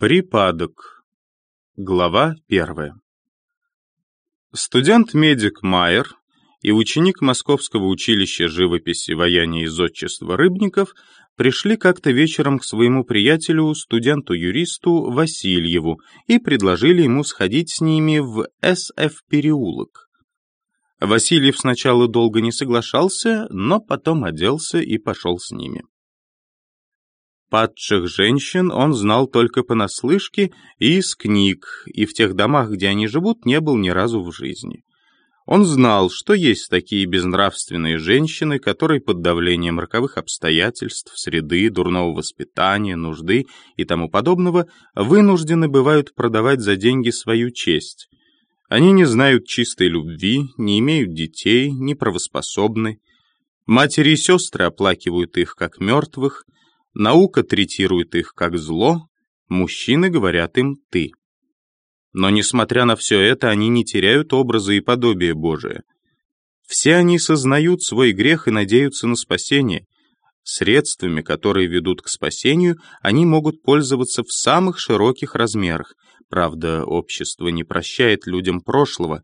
Припадок. Глава первая. Студент-медик Майер и ученик Московского училища живописи, ваяния и зодчества Рыбников пришли как-то вечером к своему приятелю, студенту-юристу Васильеву, и предложили ему сходить с ними в СФ-переулок. Васильев сначала долго не соглашался, но потом оделся и пошел с ними. Падших женщин он знал только понаслышке и из книг, и в тех домах, где они живут, не был ни разу в жизни. Он знал, что есть такие безнравственные женщины, которые под давлением роковых обстоятельств, среды, дурного воспитания, нужды и тому подобного вынуждены бывают продавать за деньги свою честь. Они не знают чистой любви, не имеют детей, не правоспособны. Матери и сестры оплакивают их как мертвых, Наука третирует их как зло, мужчины говорят им «ты». Но, несмотря на все это, они не теряют образа и подобия Божия. Все они сознают свой грех и надеются на спасение. Средствами, которые ведут к спасению, они могут пользоваться в самых широких размерах. Правда, общество не прощает людям прошлого,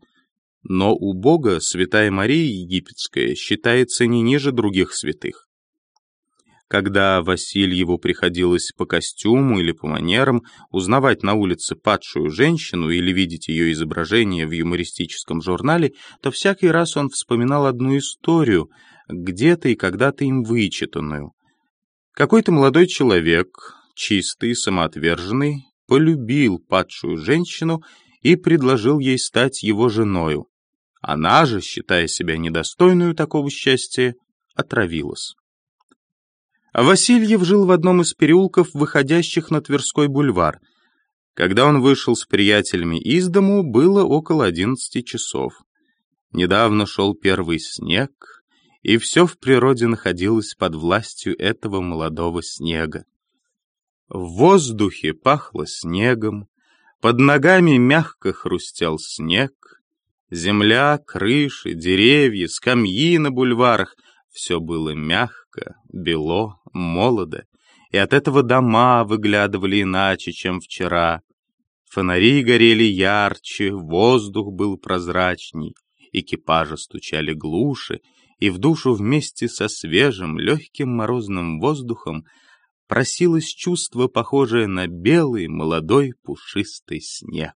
но у Бога Святая Мария Египетская считается не ниже других святых. Когда Васильеву приходилось по костюму или по манерам узнавать на улице падшую женщину или видеть ее изображение в юмористическом журнале, то всякий раз он вспоминал одну историю, где-то и когда-то им вычитанную. Какой-то молодой человек, чистый, самоотверженный, полюбил падшую женщину и предложил ей стать его женою. Она же, считая себя недостойную такого счастья, отравилась. Васильев жил в одном из переулков, выходящих на Тверской бульвар. Когда он вышел с приятелями из дому, было около одиннадцати часов. Недавно шел первый снег, и все в природе находилось под властью этого молодого снега. В воздухе пахло снегом, под ногами мягко хрустел снег, земля, крыши, деревья, скамьи на бульварах — все было мягко, бело, молодо, и от этого дома выглядывали иначе, чем вчера. Фонари горели ярче, воздух был прозрачней, экипажи стучали глуше, и в душу вместе со свежим, легким морозным воздухом просилось чувство, похожее на белый, молодой, пушистый снег.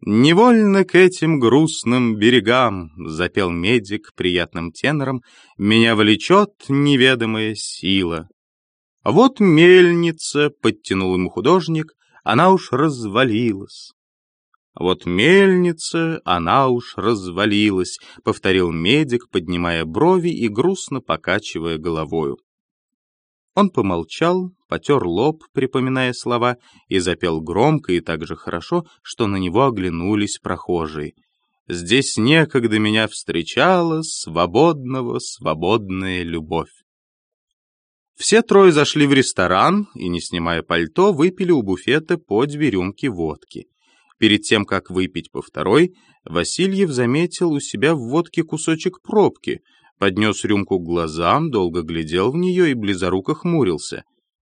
«Невольно к этим грустным берегам», — запел медик приятным тенором, «меня влечет неведомая сила». «Вот мельница», — подтянул ему художник, «она уж развалилась». «Вот мельница, она уж развалилась», — повторил медик, поднимая брови и грустно покачивая головою. Он помолчал, потер лоб, припоминая слова, и запел громко и так же хорошо, что на него оглянулись прохожие. «Здесь некогда меня встречала свободного, свободная любовь». Все трое зашли в ресторан и, не снимая пальто, выпили у буфета по две рюмки водки. Перед тем, как выпить по второй, Васильев заметил у себя в водке кусочек пробки — Поднес рюмку к глазам, долго глядел в нее и близоруко хмурился.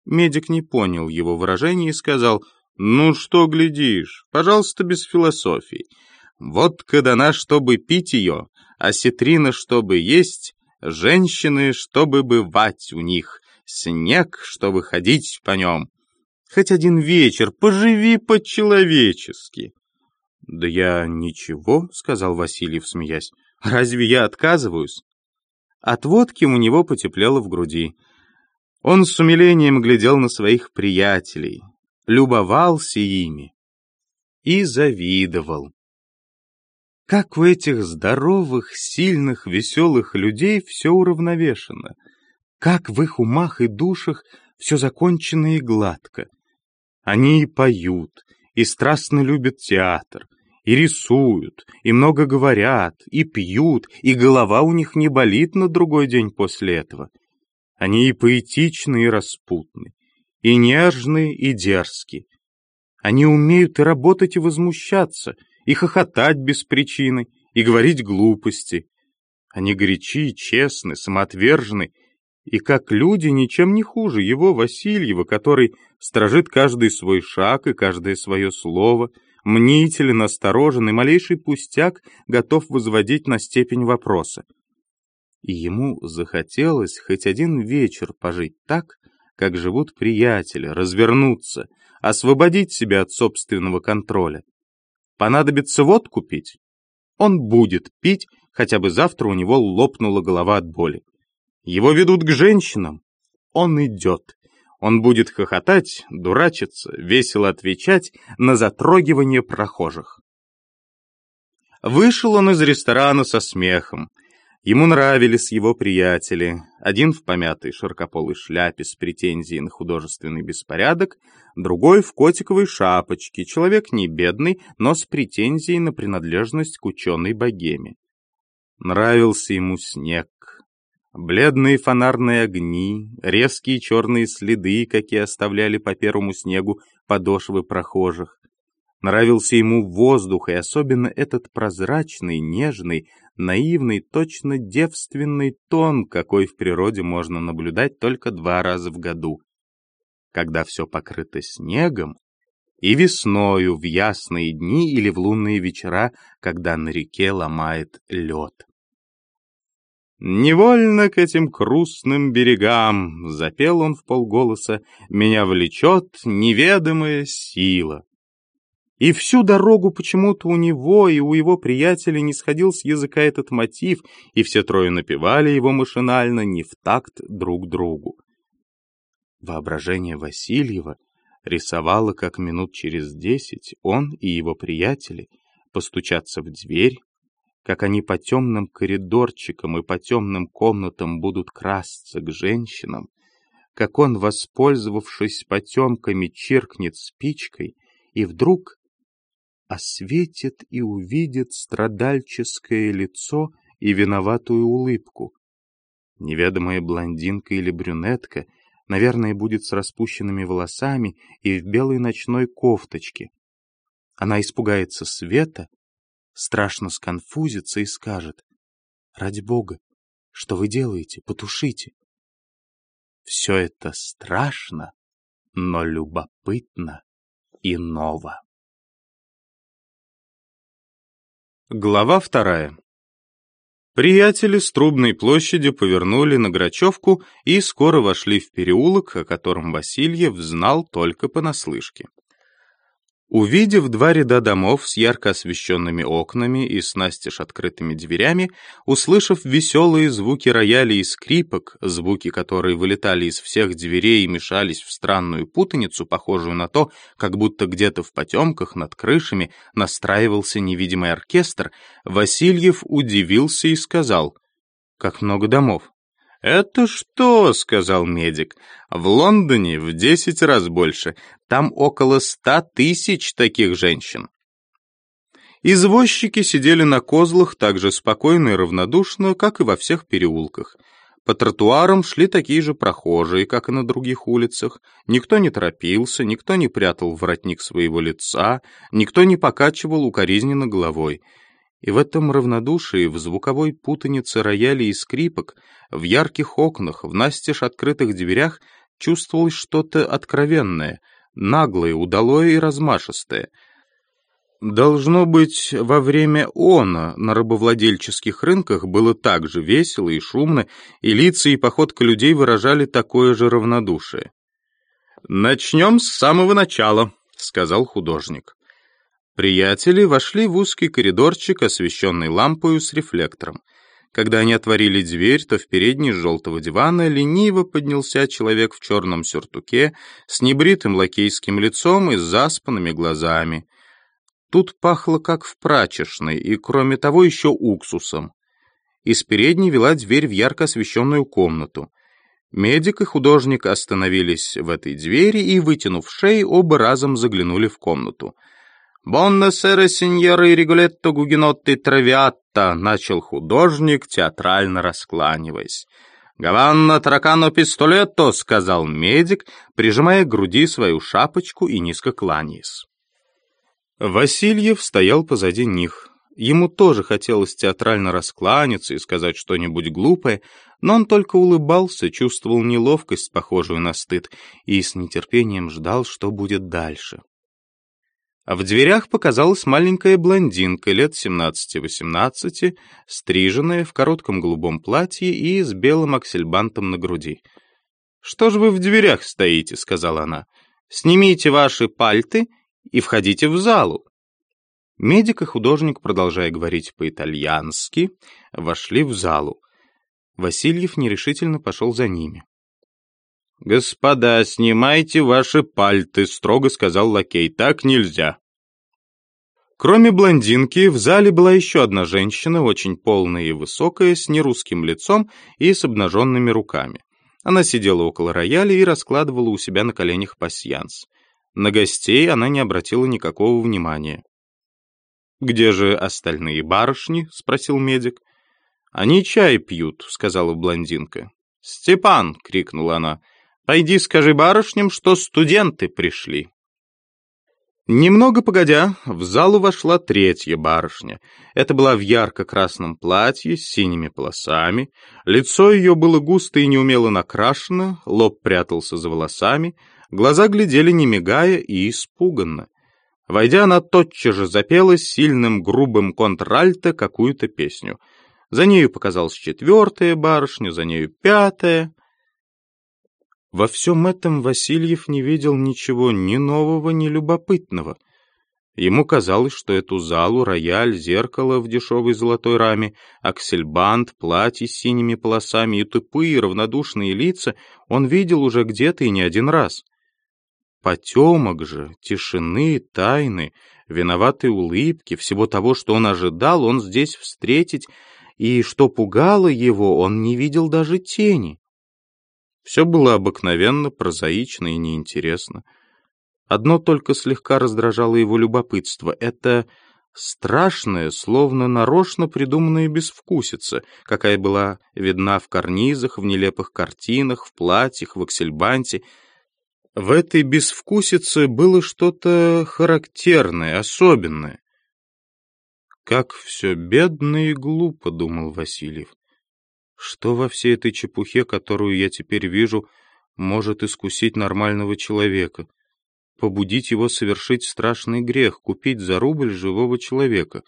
Медик не понял его выражения и сказал, «Ну что глядишь? Пожалуйста, без философии. Водка дана, чтобы пить ее, а ситрина, чтобы есть, женщины, чтобы бывать у них, снег, чтобы ходить по нем. Хоть один вечер, поживи по-человечески». «Да я ничего», — сказал Васильев, смеясь. «Разве я отказываюсь?» От водки у него потеплело в груди. Он с умилением глядел на своих приятелей, любовался ими и завидовал. Как у этих здоровых, сильных, веселых людей все уравновешено, как в их умах и душах все закончено и гладко. Они и поют, и страстно любят театр, и рисуют, и много говорят, и пьют, и голова у них не болит на другой день после этого. Они и поэтичны, и распутны, и нежны, и дерзки. Они умеют и работать, и возмущаться, и хохотать без причины, и говорить глупости. Они горячи, честны, самоотвержены, И как люди ничем не хуже его, Васильева, который сторожит каждый свой шаг и каждое свое слово, мнителен, осторожен и малейший пустяк готов возводить на степень вопроса. И ему захотелось хоть один вечер пожить так, как живут приятели, развернуться, освободить себя от собственного контроля. Понадобится водку пить? Он будет пить, хотя бы завтра у него лопнула голова от боли. Его ведут к женщинам. Он идет. Он будет хохотать, дурачиться, весело отвечать на затрогивание прохожих. Вышел он из ресторана со смехом. Ему нравились его приятели. Один в помятой широкополой шляпе с претензией на художественный беспорядок, другой в котиковой шапочке, человек не бедный, но с претензией на принадлежность к ученой богеме. Нравился ему снег. Бледные фонарные огни, резкие черные следы, какие оставляли по первому снегу подошвы прохожих. Нравился ему воздух, и особенно этот прозрачный, нежный, наивный, точно девственный тон, какой в природе можно наблюдать только два раза в году. Когда все покрыто снегом, и весною в ясные дни или в лунные вечера, когда на реке ломает лед. «Невольно к этим грустным берегам», — запел он в полголоса, — «меня влечет неведомая сила». И всю дорогу почему-то у него и у его приятелей не сходил с языка этот мотив, и все трое напевали его машинально, не в такт друг другу. Воображение Васильева рисовало, как минут через десять он и его приятели постучатся в дверь, как они по темным коридорчикам и по темным комнатам будут красться к женщинам, как он, воспользовавшись потемками, чиркнет спичкой, и вдруг осветит и увидит страдальческое лицо и виноватую улыбку. Неведомая блондинка или брюнетка, наверное, будет с распущенными волосами и в белой ночной кофточке. Она испугается света, страшно сконфузится и скажет, «Ради Бога, что вы делаете? Потушите!» Все это страшно, но любопытно и ново. Глава вторая. Приятели с Трубной площади повернули на Грачевку и скоро вошли в переулок, о котором Васильев знал только понаслышке. Увидев два ряда домов с ярко освещенными окнами и с настежь открытыми дверями, услышав веселые звуки рояля и скрипок, звуки, которые вылетали из всех дверей и мешались в странную путаницу, похожую на то, как будто где-то в потемках над крышами настраивался невидимый оркестр, Васильев удивился и сказал, «Как много домов!» «Это что?» — сказал медик. «В Лондоне в десять раз больше. Там около ста тысяч таких женщин». Извозчики сидели на козлах так же спокойно и равнодушно, как и во всех переулках. По тротуарам шли такие же прохожие, как и на других улицах. Никто не торопился, никто не прятал воротник своего лица, никто не покачивал укоризненно головой. И в этом равнодушии, в звуковой путанице роялей и скрипок, в ярких окнах, в настежь открытых дверях чувствовалось что-то откровенное, наглое, удалое и размашистое. Должно быть, во время она на рабовладельческих рынках было так же весело и шумно, и лица и походка людей выражали такое же равнодушие. «Начнем с самого начала», — сказал художник. Приятели вошли в узкий коридорчик, освещенный лампою с рефлектором. Когда они отворили дверь, то в передней желтого дивана лениво поднялся человек в черном сюртуке с небритым лакейским лицом и заспанными глазами. Тут пахло как в прачечной, и кроме того еще уксусом. Из передней вела дверь в ярко освещенную комнату. Медик и художник остановились в этой двери и, вытянув шеи, оба разом заглянули в комнату — «Бонна сэра сеньоры Ригулетто Гугенотти Травиатта», — начал художник, театрально раскланиваясь. «Гаванна Таракано Пистолетто», — сказал медик, прижимая к груди свою шапочку и низко кланяясь. Васильев стоял позади них. Ему тоже хотелось театрально раскланяться и сказать что-нибудь глупое, Но он только улыбался, чувствовал неловкость, похожую на стыд, и с нетерпением ждал, что будет дальше. А в дверях показалась маленькая блондинка лет 17-18, стриженная в коротком голубом платье и с белым аксельбантом на груди. «Что же вы в дверях стоите?» — сказала она. «Снимите ваши пальты и входите в залу». Медик и художник, продолжая говорить по-итальянски, вошли в залу. Васильев нерешительно пошел за ними. «Господа, снимайте ваши пальты», — строго сказал лакей. «Так нельзя». Кроме блондинки, в зале была еще одна женщина, очень полная и высокая, с нерусским лицом и с обнаженными руками. Она сидела около рояля и раскладывала у себя на коленях пасьянс. На гостей она не обратила никакого внимания. «Где же остальные барышни?» — спросил медик. «Они чай пьют», — сказала блондинка. «Степан!» — крикнула она. «Пойди скажи барышням, что студенты пришли». Немного погодя, в залу вошла третья барышня. Это была в ярко-красном платье с синими полосами. Лицо ее было густо и неумело накрашено, лоб прятался за волосами, глаза глядели не мигая и испуганно. Войдя, она тотчас же запела сильным грубым контральто какую-то песню — за нею показалась четвертая барышня, за нею пятая. Во всем этом Васильев не видел ничего ни нового, ни любопытного. Ему казалось, что эту залу, рояль, зеркало в дешевой золотой раме, аксельбант, платье с синими полосами и тупые равнодушные лица он видел уже где-то и не один раз. Потемок же, тишины, тайны, виноватой улыбки, всего того, что он ожидал, он здесь встретить и, что пугало его, он не видел даже тени. Все было обыкновенно, прозаично и неинтересно. Одно только слегка раздражало его любопытство — это страшная, словно нарочно придуманная безвкусица, какая была видна в карнизах, в нелепых картинах, в платьях, в аксельбанте. В этой безвкусице было что-то характерное, особенное. «Как все бедно и глупо», — думал Васильев. «Что во всей этой чепухе, которую я теперь вижу, может искусить нормального человека, побудить его совершить страшный грех, купить за рубль живого человека?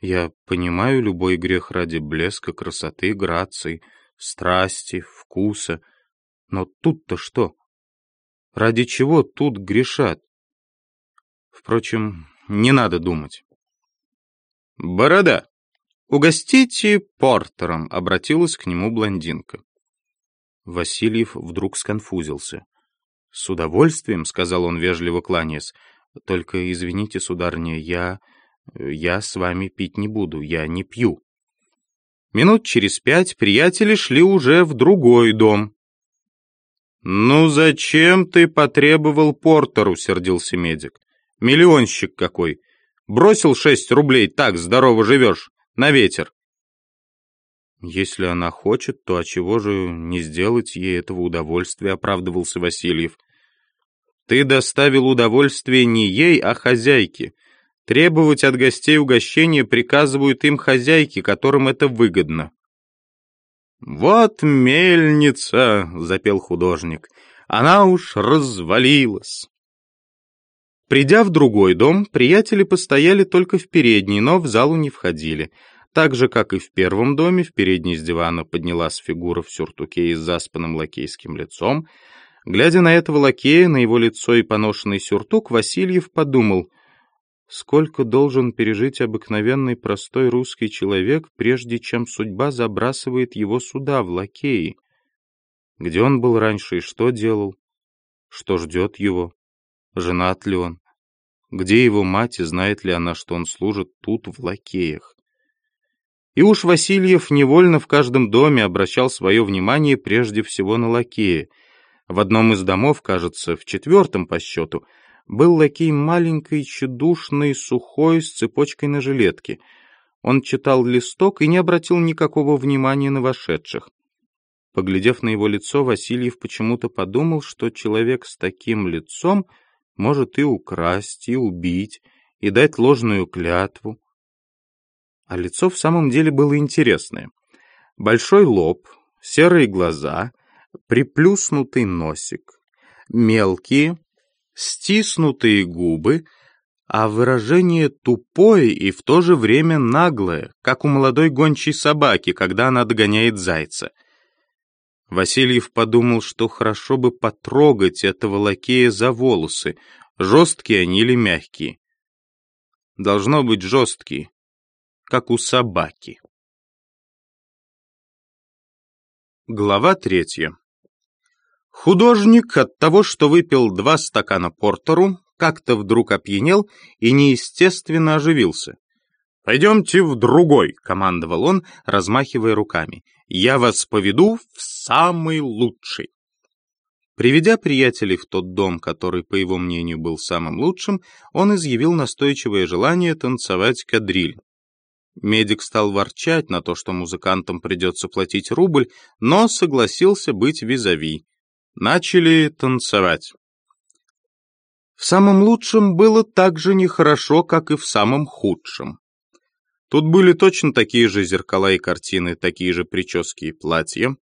Я понимаю любой грех ради блеска, красоты, грации, страсти, вкуса. Но тут-то что? Ради чего тут грешат? Впрочем, не надо думать. «Борода, угостите портером», — обратилась к нему блондинка. Васильев вдруг сконфузился. «С удовольствием», — сказал он, вежливо кланяясь. «Только извините, сударыня, я... я с вами пить не буду, я не пью». Минут через пять приятели шли уже в другой дом. «Ну зачем ты потребовал портеру?» — сердился медик. «Миллионщик какой! Бросил шесть рублей, так здорово живешь, на ветер. Если она хочет, то чего же не сделать ей этого удовольствия, оправдывался Васильев. Ты доставил удовольствие не ей, а хозяйке. Требовать от гостей угощения приказывают им хозяйки, которым это выгодно. «Вот мельница!» — запел художник. «Она уж развалилась!» Придя в другой дом, приятели постояли только в передней, но в залу не входили. Так же, как и в первом доме, в передней с дивана поднялась фигура в сюртуке и с заспанным лакейским лицом. Глядя на этого лакея, на его лицо и поношенный сюртук, Васильев подумал, сколько должен пережить обыкновенный простой русский человек, прежде чем судьба забрасывает его сюда, в лакеи. Где он был раньше и что делал? Что ждет его? Женат ли он? Где его мать и знает ли она, что он служит тут, в лакеях? И уж Васильев невольно в каждом доме обращал свое внимание прежде всего на лакея. В одном из домов, кажется, в четвертом по счету, был лакей маленький, тщедушный, сухой, с цепочкой на жилетке. Он читал листок и не обратил никакого внимания на вошедших. Поглядев на его лицо, Васильев почему-то подумал, что человек с таким лицом — может и украсть, и убить, и дать ложную клятву. А лицо в самом деле было интересное. Большой лоб, серые глаза, приплюснутый носик, мелкие, стиснутые губы, а выражение тупое и в то же время наглое, как у молодой гончей собаки, когда она догоняет зайца. Васильев подумал, что хорошо бы потрогать этого лакея за волосы, жесткие они или мягкие. Должно быть жесткие, как у собаки. Глава третья. Художник от того, что выпил два стакана портеру, как-то вдруг опьянел и неестественно оживился. «Пойдемте в другой», — командовал он, размахивая руками. «Я вас поведу в самый лучший». Приведя приятелей в тот дом, который, по его мнению, был самым лучшим, он изъявил настойчивое желание танцевать кадриль. Медик стал ворчать на то, что музыкантам придется платить рубль, но согласился быть визави. Начали танцевать. В самом лучшем было так же нехорошо, как и в самом худшем. Тут были точно такие же зеркала и картины, такие же прически и платья.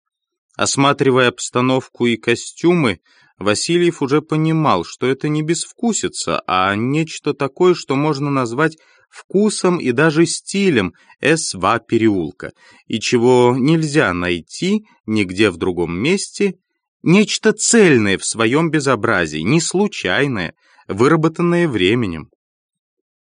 Осматривая обстановку и костюмы, Васильев уже понимал, что это не безвкусица, а нечто такое, что можно назвать вкусом и даже стилем С.В. переулка, и чего нельзя найти нигде в другом месте Нечто цельное в своем безобразии, не случайное, выработанное временем.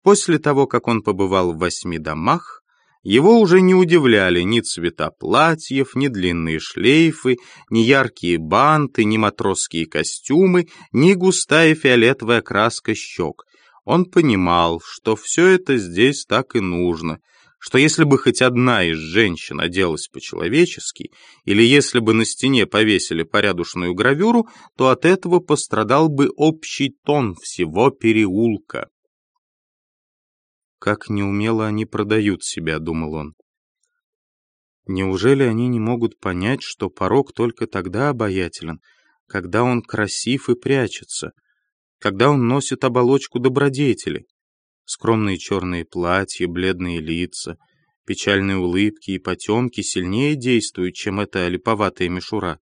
После того, как он побывал в восьми домах, его уже не удивляли ни цвета платьев, ни длинные шлейфы, ни яркие банты, ни матросские костюмы, ни густая фиолетовая краска щек. Он понимал, что все это здесь так и нужно, что если бы хоть одна из женщин оделась по-человечески, или если бы на стене повесили порядочную гравюру, то от этого пострадал бы общий тон всего переулка. «Как неумело они продают себя», — думал он. «Неужели они не могут понять, что порог только тогда обаятелен, когда он красив и прячется, когда он носит оболочку добродетели?» Скромные черные платья, бледные лица, печальные улыбки и потемки сильнее действуют, чем эта липоватая мишура.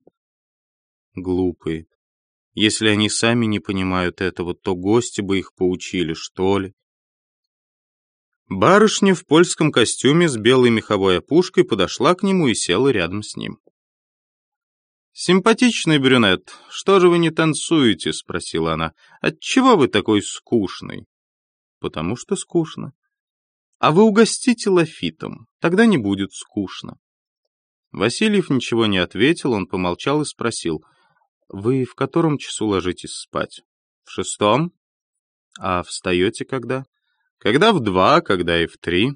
Глупые. Если они сами не понимают этого, то гости бы их поучили, что ли. Барышня в польском костюме с белой меховой опушкой подошла к нему и села рядом с ним. «Симпатичный брюнет, что же вы не танцуете?» — спросила она. «Отчего вы такой скучный?» потому что скучно. А вы угостите лафитом, тогда не будет скучно. Васильев ничего не ответил, он помолчал и спросил, «Вы в котором часу ложитесь спать?» «В шестом?» «А встаете когда?» «Когда в два, когда и в три».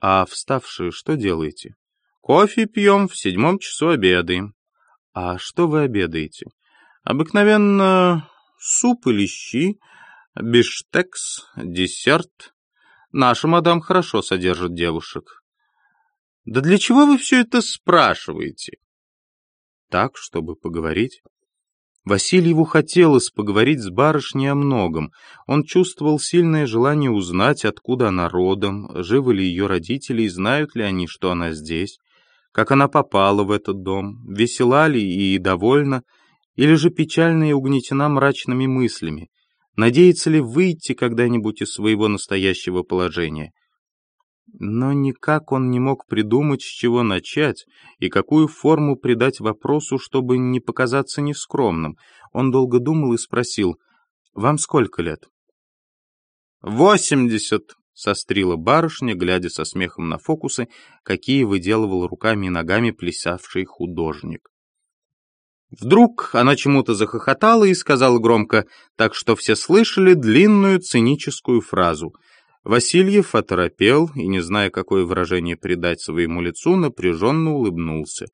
«А вставшие что делаете?» «Кофе пьем, в седьмом часу обедаем». «А что вы обедаете?» «Обыкновенно суп или щи, биштекс, десерт. Наша мадам хорошо содержит девушек. Да для чего вы все это спрашиваете? Так, чтобы поговорить. Васильеву хотелось поговорить с барышней о многом. Он чувствовал сильное желание узнать, откуда она родом, живы ли ее родители и знают ли они, что она здесь, как она попала в этот дом, весела ли и довольна, или же печально и угнетена мрачными мыслями, Надеется ли выйти когда-нибудь из своего настоящего положения? Но никак он не мог придумать, с чего начать и какую форму придать вопросу, чтобы не показаться нескромным. Он долго думал и спросил, «Вам сколько лет?» «Восемьдесят», — сострила барышня, глядя со смехом на фокусы, какие выделывал руками и ногами плясавший художник. Вдруг она чему-то захохотала и сказала громко, так что все слышали длинную циническую фразу. Васильев оторопел и, не зная, какое выражение придать своему лицу, напряженно улыбнулся.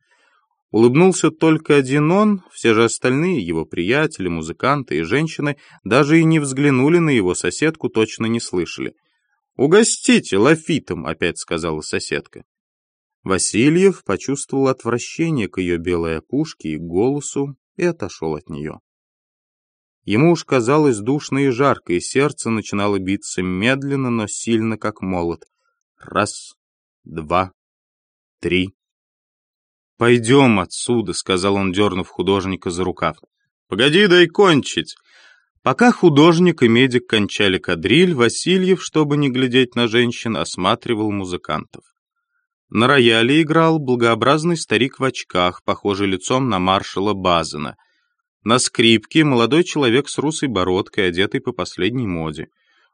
Улыбнулся только один он, все же остальные, его приятели, музыканты и женщины, даже и не взглянули на его соседку, точно не слышали. «Угостите лафитом», — опять сказала соседка. Васильев почувствовал отвращение к ее белой опушке и голосу и отошел от нее. Ему уж казалось душно и жарко, и сердце начинало биться медленно, но сильно, как молот. Раз, два, три. «Пойдем отсюда», — сказал он, дернув художника за рукав. «Погоди, дай кончить». Пока художник и медик кончали кадриль, Васильев, чтобы не глядеть на женщин, осматривал музыкантов. На рояле играл благообразный старик в очках, похожий лицом на маршала Базена. На скрипке молодой человек с русой бородкой, одетый по последней моде.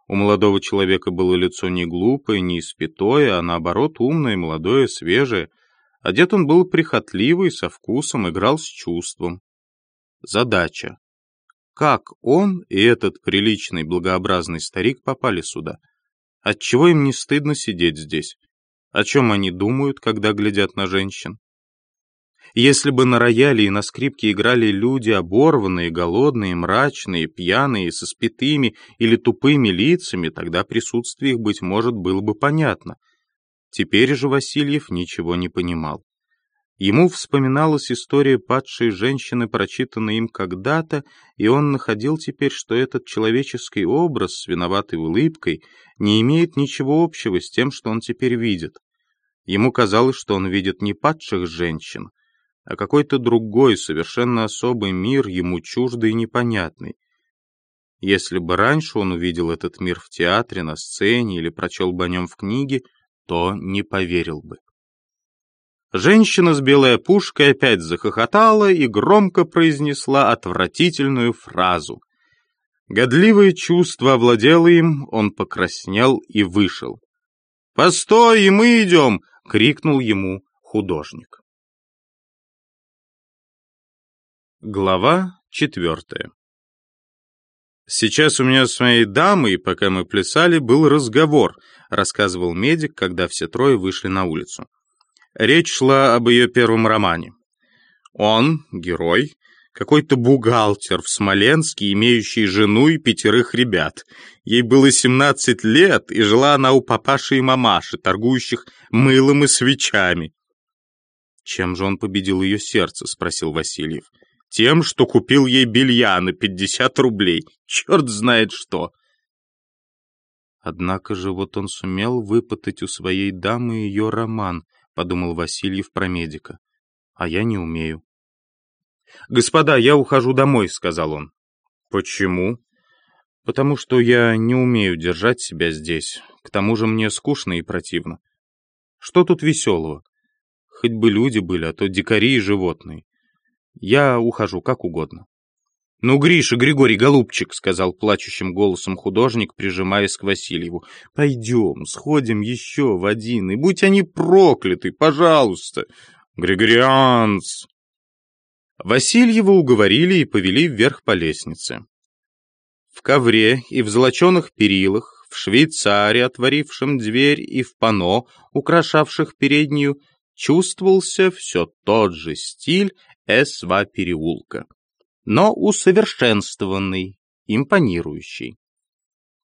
У молодого человека было лицо не глупое, не испятое, а наоборот умное, молодое, свежее. Одет он был прихотливый, со вкусом, играл с чувством. Задача. Как он и этот приличный, благообразный старик попали сюда? Отчего им не стыдно сидеть здесь? О чем они думают, когда глядят на женщин? Если бы на рояле и на скрипке играли люди оборванные, голодные, мрачные, пьяные, со спитыми или тупыми лицами, тогда присутствие их, быть может, было бы понятно. Теперь же Васильев ничего не понимал. Ему вспоминалась история падшей женщины, прочитанная им когда-то, и он находил теперь, что этот человеческий образ с виноватой улыбкой не имеет ничего общего с тем, что он теперь видит. Ему казалось, что он видит не падших женщин, а какой-то другой, совершенно особый мир, ему чуждый и непонятный. Если бы раньше он увидел этот мир в театре, на сцене или прочел бы о нем в книге, то не поверил бы. Женщина с белой опушкой опять захохотала и громко произнесла отвратительную фразу. Годливое чувство овладело им, он покраснел и вышел. «Постой, и мы идем!» — крикнул ему художник. Глава четвертая «Сейчас у меня с моей дамой, пока мы плясали, был разговор», — рассказывал медик, когда все трое вышли на улицу. Речь шла об ее первом романе. Он, герой, какой-то бухгалтер в Смоленске, имеющий жену и пятерых ребят. Ей было 17 лет, и жила она у папаши и мамаши, торгующих мылом и свечами. «Чем же он победил ее сердце?» — спросил Васильев. «Тем, что купил ей белья на 50 рублей. Черт знает что!» Однако же вот он сумел выпытать у своей дамы ее роман — подумал Васильев про медика. А я не умею. «Господа, я ухожу домой», — сказал он. «Почему?» «Потому что я не умею держать себя здесь. К тому же мне скучно и противно. Что тут веселого? Хоть бы люди были, а то дикари и животные. Я ухожу как угодно». «Ну, Гриша, Григорий, голубчик», — сказал плачущим голосом художник, прижимаясь к Васильеву, — «пойдем, сходим еще в один, и будь они прокляты, пожалуйста, Григорианс». Васильева уговорили и повели вверх по лестнице. В ковре и в золоченых перилах, в швейцаре, отворившем дверь, и в пано, украшавших переднюю, чувствовался все тот же стиль Эсва переулка но усовершенствованный, импонирующий.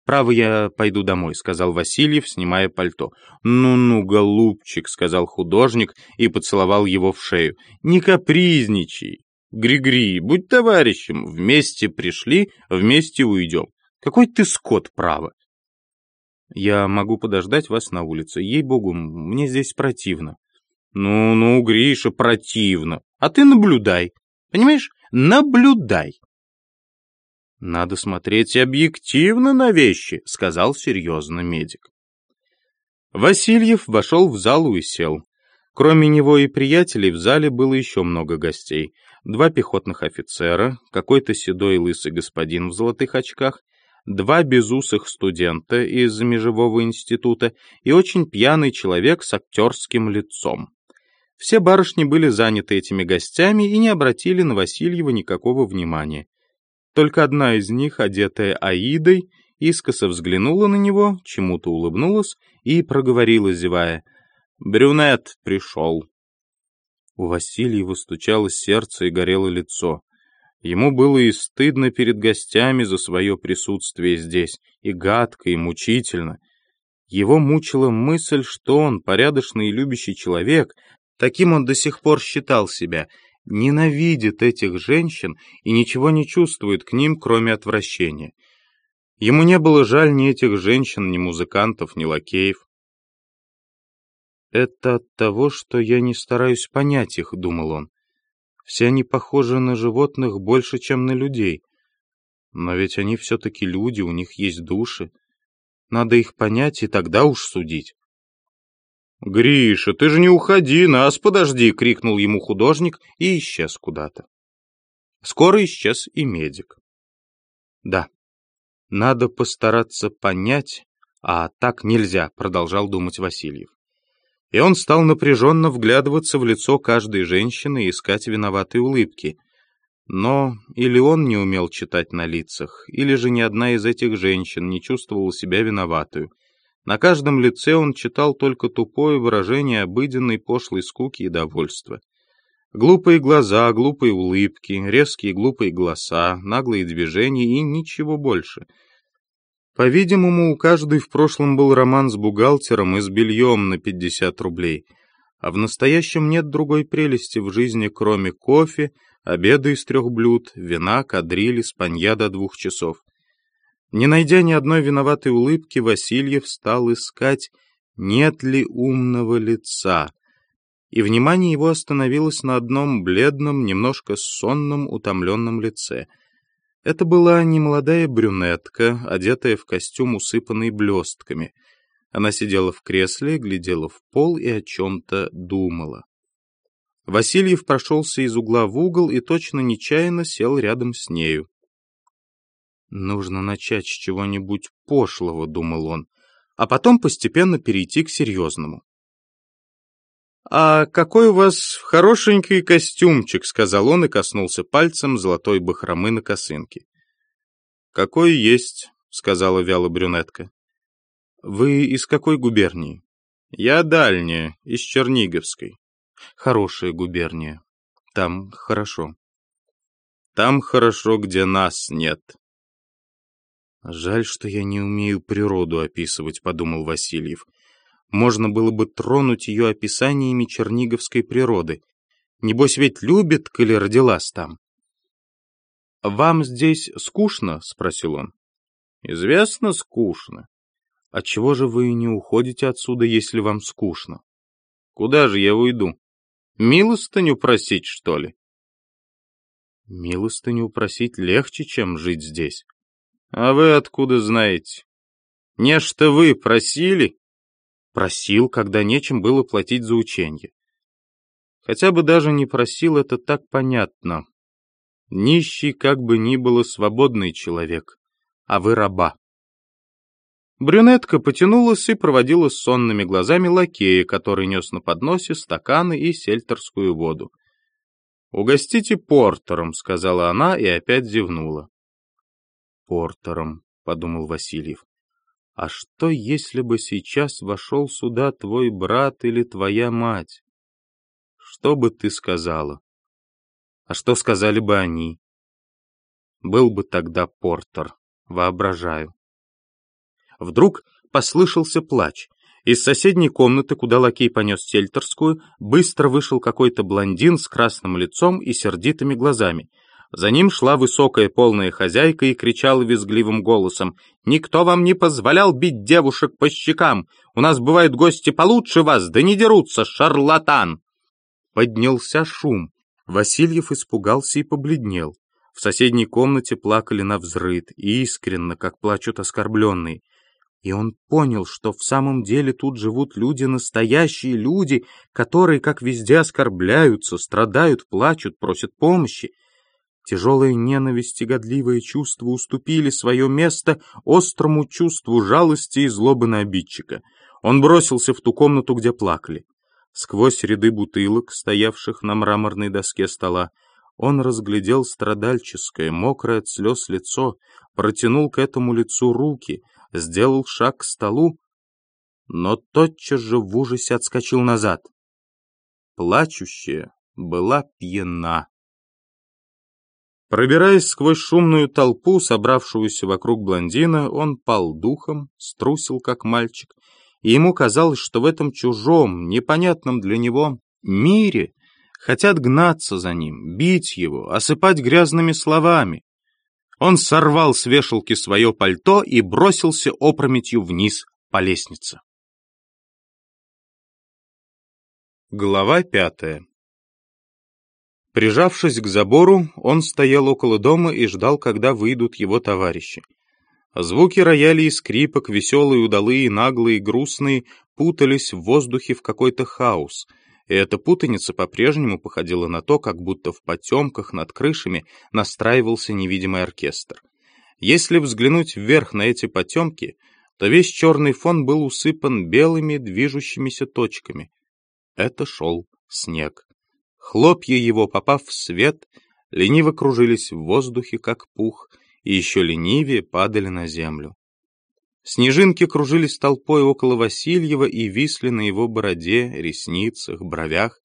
«Право, я пойду домой», — сказал Васильев, снимая пальто. «Ну-ну, голубчик», — сказал художник и поцеловал его в шею. «Не капризничай. Григри, будь товарищем. Вместе пришли, вместе уйдем. Какой ты скот, право». «Я могу подождать вас на улице. Ей-богу, мне здесь противно». «Ну-ну, Гриша, противно. А ты наблюдай. Понимаешь, Наблюдай. «Надо смотреть объективно на вещи», — сказал серьезно медик. Васильев вошел в залу и сел. Кроме него и приятелей в зале было еще много гостей. Два пехотных офицера, какой-то седой лысый господин в золотых очках, два безусых студента из Межевого института и очень пьяный человек с актерским лицом. Все барышни были заняты этими гостями и не обратили на Васильева никакого внимания. Только одна из них, одетая Аидой, искоса взглянула на него, чему-то улыбнулась и проговорила, зевая, «Брюнет пришел». У Васильева стучало сердце и горело лицо. Ему было и стыдно перед гостями за свое присутствие здесь, и гадко, и мучительно. Его мучила мысль, что он, порядочный и любящий человек, Таким он до сих пор считал себя, ненавидит этих женщин и ничего не чувствует к ним, кроме отвращения. Ему не было жаль ни этих женщин, ни музыкантов, ни лакеев. «Это от того, что я не стараюсь понять их», — думал он. «Все они похожи на животных больше, чем на людей. Но ведь они все-таки люди, у них есть души. Надо их понять и тогда уж судить». «Гриша, ты же не уходи, нас подожди!» — крикнул ему художник и исчез куда-то. Скоро исчез и медик. Да, надо постараться понять, а так нельзя, продолжал думать Васильев. И он стал напряженно вглядываться в лицо каждой женщины и искать виноватые улыбки. Но или он не умел читать на лицах, или же ни одна из этих женщин не чувствовала себя виноватую. На каждом лице он читал только тупое выражение обыденной пошлой скуки и довольства. Глупые глаза, глупые улыбки, резкие глупые голоса, наглые движения и ничего больше. По-видимому, у каждой в прошлом был роман с бухгалтером и с бельем на 50 рублей, а в настоящем нет другой прелести в жизни, кроме кофе, обеда из трех блюд, вина, кадрили, спанья до двух часов. Не найдя ни одной виноватой улыбки, Васильев стал искать, нет ли умного лица — и внимание его остановилось на одном бледном, немножко сонном, утомленном лице. Это была немолодая брюнетка, одетая в костюм, усыпанный блестками. Она сидела в кресле, глядела в пол и о чем-то думала. Васильев прошелся из угла в угол и точно нечаянно сел рядом с нею. «Нужно начать с чего-нибудь пошлого», — думал он, а потом постепенно перейти к серьезному. «А какой у вас хорошенький костюмчик», — сказал он и коснулся пальцем золотой бахромы на косынке. «Какой есть», — сказала вяло брюнетка. «Вы из какой губернии?» «Я дальняя, из Черниговской». «Хорошая губерния. Там хорошо». «Там хорошо, где нас нет». «Жаль, что я не умею природу описывать», — подумал Васильев можно было бы тронуть ее описаниями черниговской природы. Небось ведь любит, коли родилась там. «Вам здесь скучно?» — спросил он. «Известно, скучно. Отчего же вы не уходите отсюда, если вам скучно? Куда же я уйду? Милостыню просить, что ли?» «Милостыню просить легче, чем жить здесь». «А вы откуда знаете? Не что вы просили?» Просил, когда нечем было платить за ученье. Хотя бы даже не просил, это так понятно. Нищий, как бы ни было, свободный человек, а вы раба. Брюнетка потянулась и проводила сонными глазами лакея, который нес на подносе стаканы и сельтерскую воду. «Угостите портером», — сказала она и опять зевнула. «Портером», — подумал Васильев. А что, если бы сейчас вошел сюда твой брат или твоя мать? Что бы ты сказала? А что сказали бы они? Был бы тогда Портер, воображаю. Вдруг послышался плач. Из соседней комнаты, куда лакей понес сельтерскую, быстро вышел какой-то блондин с красным лицом и сердитыми глазами — за ним шла высокая полная хозяйка и кричала визгливым голосом. «Никто вам не позволял бить девушек по щекам! У нас бывают гости получше вас, да не дерутся, шарлатан!» Поднялся шум. Васильев испугался и побледнел. В соседней комнате плакали на взрыд, искренно, как плачут оскорбленные. И он понял, что в самом деле тут живут люди, настоящие люди, которые, как везде, оскорбляются, страдают, плачут, просят помощи. Тяжелая ненависть и годливое уступили свое место острому чувству жалости и злобы на обидчика. Он бросился в ту комнату, где плакали. Сквозь ряды бутылок, стоявших на мраморной доске стола, он разглядел страдальческое, мокрое от слез лицо, протянул к этому лицу руки, сделал шаг к столу, но тотчас же в ужасе отскочил назад. Плачущая была пьяна. Пробираясь сквозь шумную толпу, собравшуюся вокруг блондина, он пал духом, струсил как мальчик, и ему казалось, что в этом чужом, непонятном для него мире хотят гнаться за ним, бить его, осыпать грязными словами. Он сорвал с вешалки свое пальто и бросился опрометью вниз по лестнице. Глава пятая Прижавшись к забору, он стоял около дома и ждал, когда выйдут его товарищи. Звуки рояля и скрипок, веселые, удалые, наглые, грустные, путались в воздухе в какой-то хаос, и эта путаница по-прежнему походила на то, как будто в потемках над крышами настраивался невидимый оркестр. Если взглянуть вверх на эти потемки, то весь черный фон был усыпан белыми движущимися точками. Это шел снег. Хлопья его, попав в свет, лениво кружились в воздухе, как пух, и еще ленивее падали на землю. Снежинки кружились толпой около Васильева и висли на его бороде, ресницах, бровях.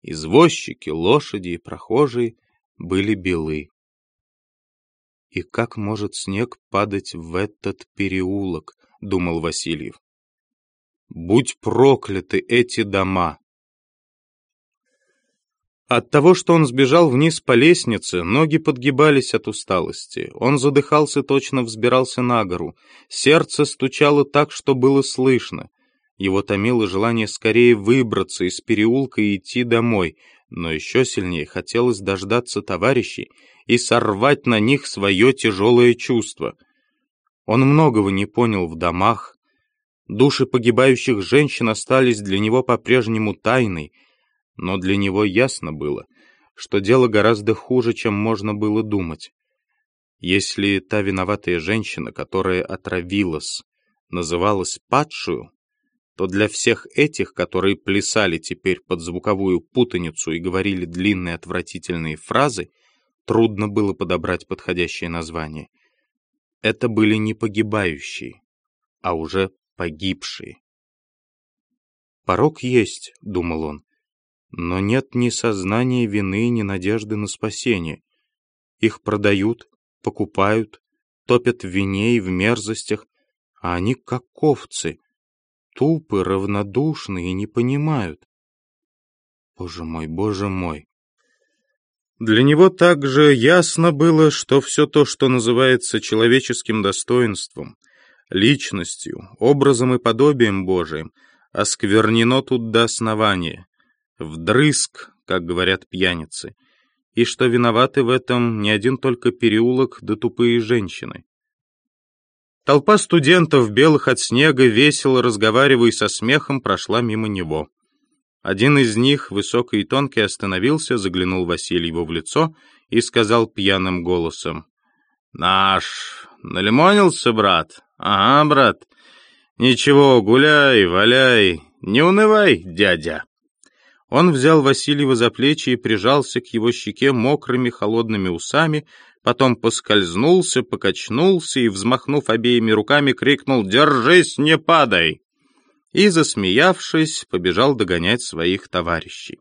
Извозчики, лошади и прохожие были белы. «И как может снег падать в этот переулок?» — думал Васильев. «Будь прокляты эти дома!» От того, что он сбежал вниз по лестнице, ноги подгибались от усталости. Он задыхался, точно взбирался на гору. Сердце стучало так, что было слышно. Его томило желание скорее выбраться из переулка и идти домой, но еще сильнее хотелось дождаться товарищей и сорвать на них свое тяжелое чувство. Он многого не понял в домах. Души погибающих женщин остались для него по-прежнему тайной — но для него ясно было, что дело гораздо хуже, чем можно было думать. Если та виноватая женщина, которая отравилась, называлась падшую, то для всех этих, которые плясали теперь под звуковую путаницу и говорили длинные отвратительные фразы, трудно было подобрать подходящее название. Это были не погибающие, а уже погибшие. «Порог есть», — думал он, но нет ни сознания вины, ни надежды на спасение. Их продают, покупают, топят в вине и в мерзостях, а они как овцы, тупы, равнодушны и не понимают. Боже мой, боже мой. Для него также ясно было, что все то, что называется человеческим достоинством, личностью, образом и подобием Божиим, осквернено тут до основания, вдрызг, как говорят пьяницы, и что виноваты в этом не один только переулок да тупые женщины. Толпа студентов, белых от снега, весело разговаривая со смехом, прошла мимо него. Один из них, высокий и тонкий, остановился, заглянул Васильеву в лицо и сказал пьяным голосом. «Наш, налимонился, брат? Ага, брат. Ничего, гуляй, валяй, не унывай, дядя». Он взял Васильева за плечи и прижался к его щеке мокрыми холодными усами, потом поскользнулся, покачнулся и, взмахнув обеими руками, крикнул «Держись, не падай!» и, засмеявшись, побежал догонять своих товарищей.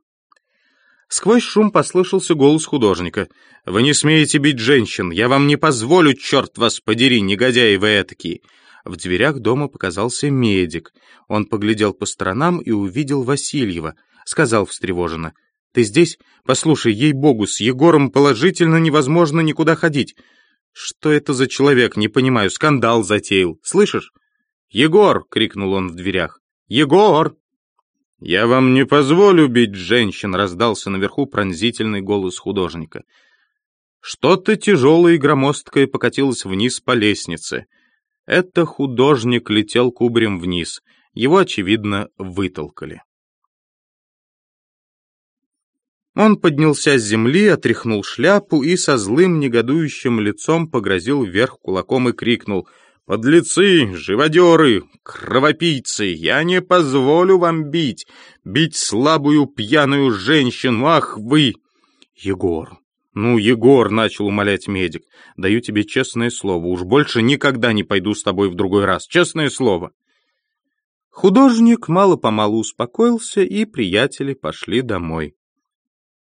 Сквозь шум послышался голос художника. «Вы не смеете бить женщин! Я вам не позволю, черт вас подери, негодяи вы этакие!» В дверях дома показался медик. Он поглядел по сторонам и увидел Васильева — сказал встревоженно. «Ты здесь? Послушай, ей-богу, с Егором положительно невозможно никуда ходить. Что это за человек, не понимаю, скандал затеял, слышишь?» «Егор!» — крикнул он в дверях. «Егор!» «Я вам не позволю бить женщин!» — раздался наверху пронзительный голос художника. Что-то тяжелое и громоздкое покатилось вниз по лестнице. Это художник летел кубарем вниз. Его, очевидно, вытолкали. Он поднялся с земли, отряхнул шляпу и со злым негодующим лицом погрозил вверх кулаком и крикнул «Подлецы, живодеры, кровопийцы, я не позволю вам бить, бить слабую пьяную женщину, ах вы!» «Егор, ну, Егор!» — начал умолять медик. «Даю тебе честное слово, уж больше никогда не пойду с тобой в другой раз, честное слово!» Художник мало-помалу успокоился, и приятели пошли домой.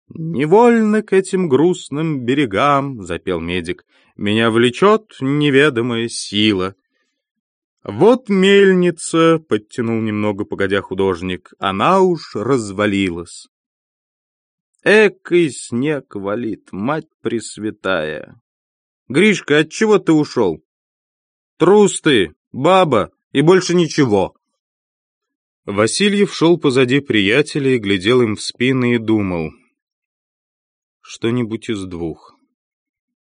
«Невольно к этим грустным берегам», — запел медик, — «меня влечет неведомая сила». «Вот мельница», — подтянул немного погодя художник, — «она уж развалилась». Экой снег валит, мать пресвятая. Гришка, от чего ты ушел? Трус ты, баба и больше ничего. Васильев шел позади приятелей, глядел им в спины и думал. Что-нибудь из двух.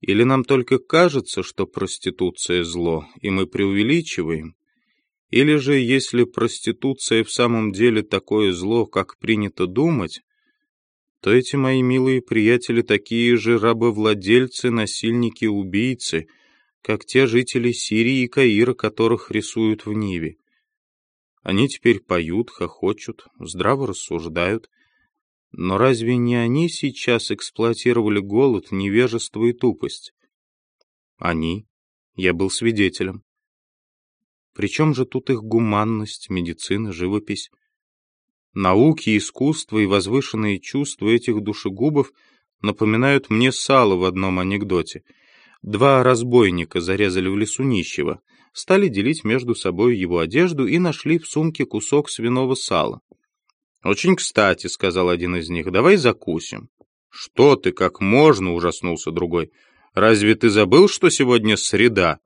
Или нам только кажется, что проституция зло, и мы преувеличиваем, или же, если проституция в самом деле такое зло, как принято думать, то эти мои милые приятели такие же рабовладельцы, насильники, убийцы, как те жители Сирии и Каира, которых рисуют в Ниве. Они теперь поют, хохочут, здраво рассуждают. Но разве не они сейчас эксплуатировали голод, невежество и тупость? Они. Я был свидетелем. Причем же тут их гуманность, медицина, живопись? Науки, искусство и возвышенные чувства этих душегубов напоминают мне сало в одном анекдоте. Два разбойника зарезали в лесу нищего, стали делить между собой его одежду и нашли в сумке кусок свиного сала. «Очень кстати», — сказал один из них, — «давай закусим». «Что ты, как можно?» — ужаснулся другой. «Разве ты забыл, что сегодня среда?»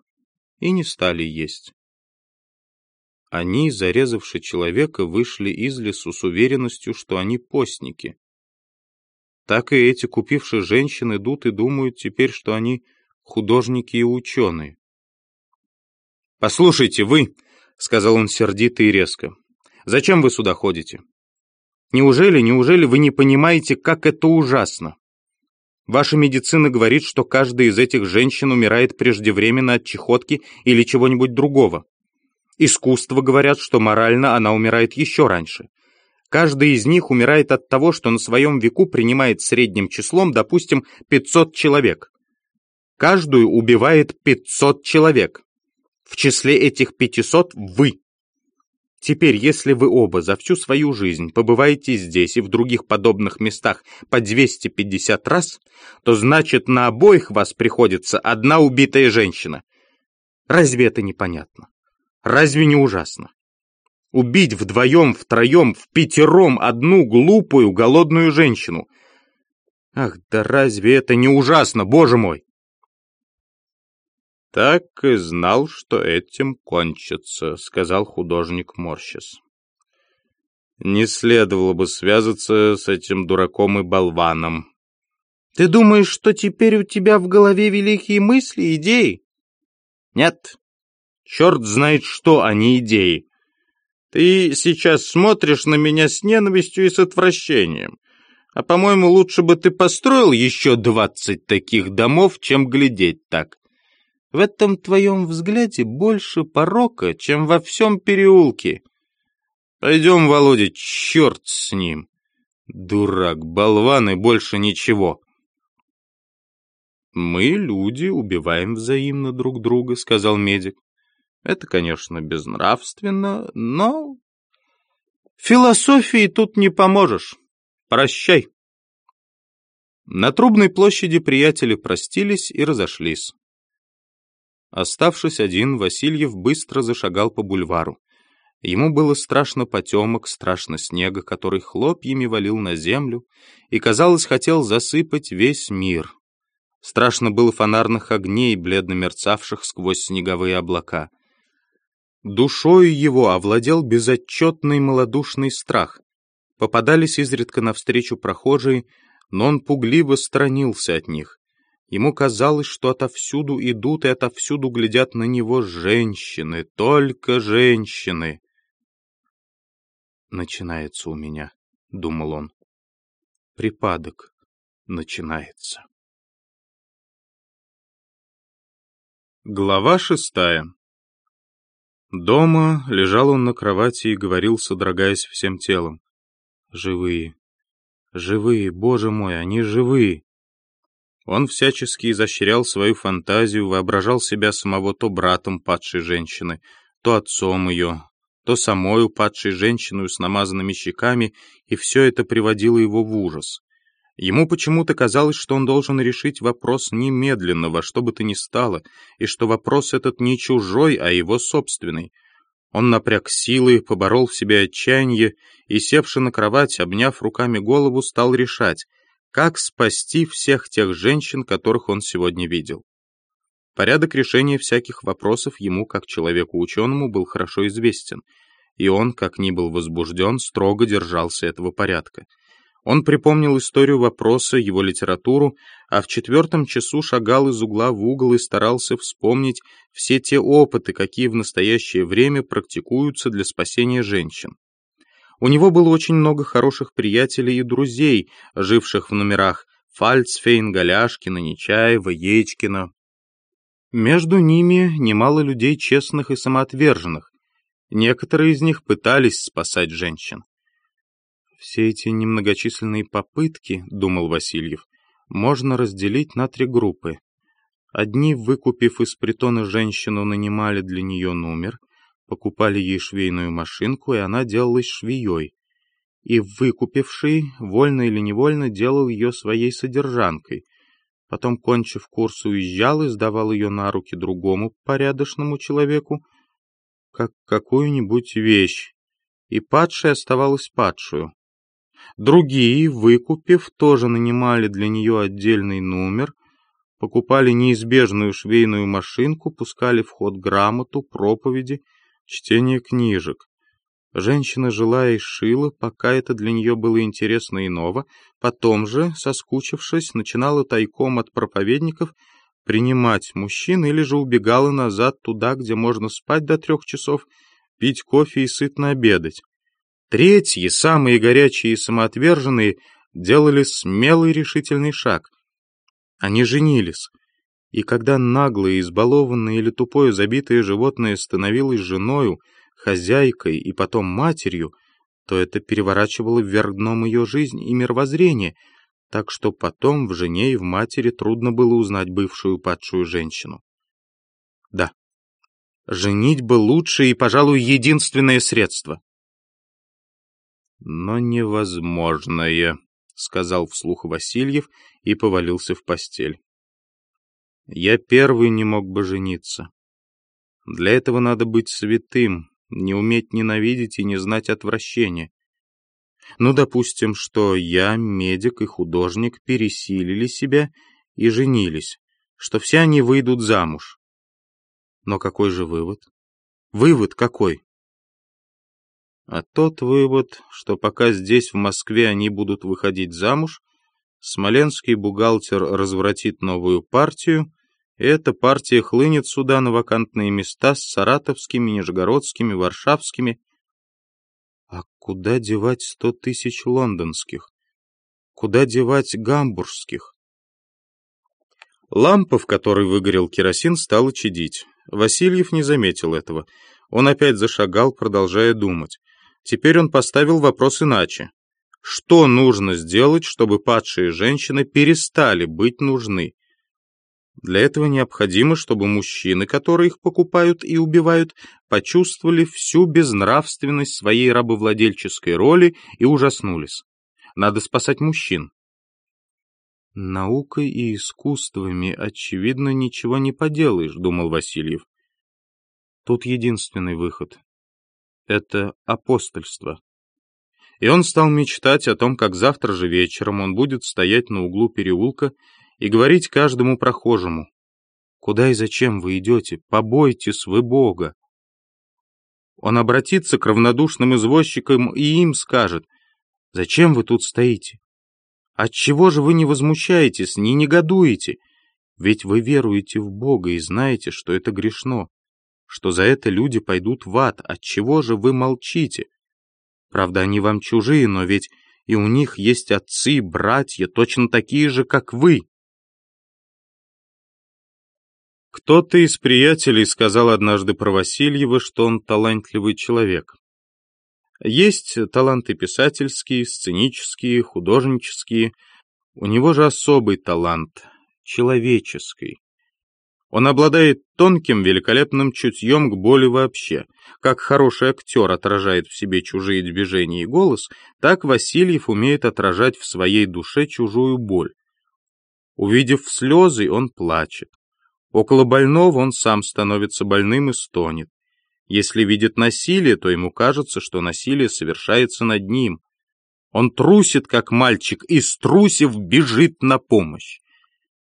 И не стали есть. Они, зарезавши человека, вышли из лесу с уверенностью, что они постники. Так и эти купившие женщин идут и думают теперь, что они художники и ученые. «Послушайте, вы», — сказал он сердито и резко, — «зачем вы сюда ходите? Неужели, неужели вы не понимаете, как это ужасно? Ваша медицина говорит, что каждая из этих женщин умирает преждевременно от чехотки или чего-нибудь другого. Искусство говорят, что морально она умирает еще раньше. Каждый из них умирает от того, что на своем веку принимает средним числом, допустим, 500 человек. Каждую убивает 500 человек. В числе этих 500 вы. Теперь, если вы оба за всю свою жизнь побываете здесь и в других подобных местах по 250 раз, то значит на обоих вас приходится одна убитая женщина. Разве это непонятно? Разве не ужасно? Убить вдвоем, втроем, в пятером одну глупую, голодную женщину. Ах, да разве это не ужасно, боже мой? «Так и знал, что этим кончится», — сказал художник Морщис. «Не следовало бы связаться с этим дураком и болваном». «Ты думаешь, что теперь у тебя в голове великие мысли, идеи?» «Нет, Черт знает что, не идеи. Ты сейчас смотришь на меня с ненавистью и с отвращением. А, по-моему, лучше бы ты построил еще двадцать таких домов, чем глядеть так. В этом твоем взгляде больше порока, чем во всем переулке. Пойдем, Володя, черт с ним. Дурак, болван и больше ничего. «Мы, люди, убиваем взаимно друг друга», — сказал медик. Это, конечно, безнравственно, но... Философии тут не поможешь. Прощай. На Трубной площади приятели простились и разошлись. Оставшись один, Васильев быстро зашагал по бульвару. Ему было страшно потемок, страшно снега, который хлопьями валил на землю, и, казалось, хотел засыпать весь мир. Страшно было фонарных огней, бледно мерцавших сквозь снеговые облака. Душою его овладел безотчетный малодушный страх. Попадались изредка навстречу прохожие, но он пугливо сторонился от них. Ему казалось, что отовсюду идут и отовсюду глядят на него женщины, только женщины. «Начинается у меня», — думал он. «Припадок начинается». Глава шестая Дома лежал он на кровати и говорил, содрогаясь всем телом. «Живые! Живые! Боже мой, они живые!» Он всячески изощрял свою фантазию, воображал себя самого то братом падшей женщины, то отцом ее, то самой падшей женщиной с намазанными щеками, и все это приводило его в ужас. Ему почему-то казалось, что он должен решить вопрос немедленно, во что бы то ни стало, и что вопрос этот не чужой, а его собственный. Он напряг силы, поборол в себе отчаяние и, севши на кровать, обняв руками голову, стал решать, как спасти всех тех женщин, которых он сегодня видел. Порядок решения всяких вопросов ему, как человеку ученому, был хорошо известен — и он, как ни был возбужден, строго держался этого порядка. Он припомнил историю вопроса, его литературу, а в четвертом часу шагал из угла в угол и старался вспомнить все те опыты, какие в настоящее время практикуются для спасения женщин. У него было очень много хороших приятелей и друзей, живших в номерах Фальцфейн, Голяшкина, Нечаева, Ечкина. Между ними немало людей честных и самоотверженных. Некоторые из них пытались спасать женщин. Все эти немногочисленные попытки, думал Васильев, можно разделить на три группы. Одни, выкупив из притона женщину, нанимали для нее номер, покупали ей швейную машинку, и она делалась швеей. И выкупивший, вольно или невольно, делал ее своей содержанкой. Потом, кончив курс, уезжал и сдавал ее на руки другому порядочному человеку, как какую-нибудь вещь, и падшая оставалась падшую. Другие, выкупив, тоже нанимали для нее отдельный номер, покупали неизбежную швейную машинку, пускали в ход грамоту, проповеди, чтение книжек. Женщина жила и шила, пока это для нее было интересно и ново, потом же, соскучившись, начинала тайком от проповедников принимать мужчин или же убегала назад туда, где можно спать до трех часов, пить кофе и сытно обедать. Третьи, самые горячие и самоотверженные, делали смелый решительный шаг. Они женились. И когда наглое, избалованное или тупое забитое животное становилось женою, хозяйкой и потом матерью, то это переворачивало вверх дном ее жизнь и мировоззрение, так что потом в жене и в матери трудно было узнать бывшую падшую женщину. Да, женить бы лучшее и, пожалуй, единственное средство но невозможное», — сказал вслух Васильев и повалился в постель. «Я первый не мог бы жениться. Для этого надо быть святым, не уметь ненавидеть и не знать отвращения. Ну, допустим, что я, медик и художник, пересилили себя и женились, что все они выйдут замуж. Но какой же вывод? Вывод какой? А тот вывод, что пока здесь, в Москве, они будут выходить замуж, смоленский бухгалтер развратит новую партию, эта партия хлынет сюда на вакантные места с саратовскими, нижегородскими, варшавскими. А куда девать сто тысяч лондонских? Куда девать гамбургских? Лампа, в которой выгорел керосин, стала чадить. Васильев не заметил этого. Он опять зашагал, продолжая думать. Теперь он поставил вопрос иначе. Что нужно сделать, чтобы падшие женщины перестали быть нужны? Для этого необходимо, чтобы мужчины, которые их покупают и убивают, почувствовали всю безнравственность своей рабовладельческой роли и ужаснулись. Надо спасать мужчин. «Наукой и искусствами, очевидно, ничего не поделаешь», — думал Васильев. «Тут единственный выход это апостольство. И он стал мечтать о том, как завтра же вечером он будет стоять на углу переулка и говорить каждому прохожему, «Куда и зачем вы идете? Побойтесь вы Бога!» Он обратится к равнодушным извозчикам и им скажет, «Зачем вы тут стоите? Отчего же вы не возмущаетесь, не негодуете? Ведь вы веруете в Бога и знаете, что это грешно что за это люди пойдут в ад. Отчего же вы молчите? Правда, они вам чужие, но ведь и у них есть отцы, братья, точно такие же, как вы. Кто-то из приятелей сказал однажды про Васильева, что он талантливый человек. Есть таланты писательские, сценические, художнические. У него же особый талант, человеческий. Он обладает тонким, великолепным чутьем к боли вообще. Как хороший актер отражает в себе чужие движения и голос, так Васильев умеет отражать в своей душе чужую боль. Увидев слезы, он плачет. Около больного он сам становится больным и стонет. Если видит насилие, то ему кажется, что насилие совершается над ним. Он трусит, как мальчик, и струсив бежит на помощь.